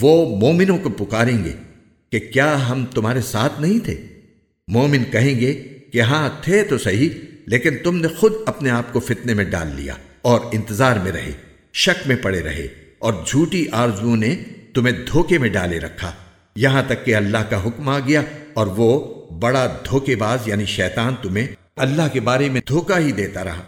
وہ مومنوں کو پکاریں گے کہ کیا ہم تمہارے ساتھ نہیں تھے؟ مومن کہیں گے کہ ہاں تھے تو صحیح، لیکن تم نے خود اپنے آپ کو فتنے میں ڈال لیا اور انتظار میں رہے، شک میں پڑے رہے اور جھوٹی آرزو نے تمہیں دھوکے میں ڈالے رکھا۔ یہاں تک کہ اللہ کا حکم آ گیا اور وہ بڑا دھوکے باز یعنی شیطان، تمہیں اللہ کے بارے میں دھوکہ ہی دیتا رہا۔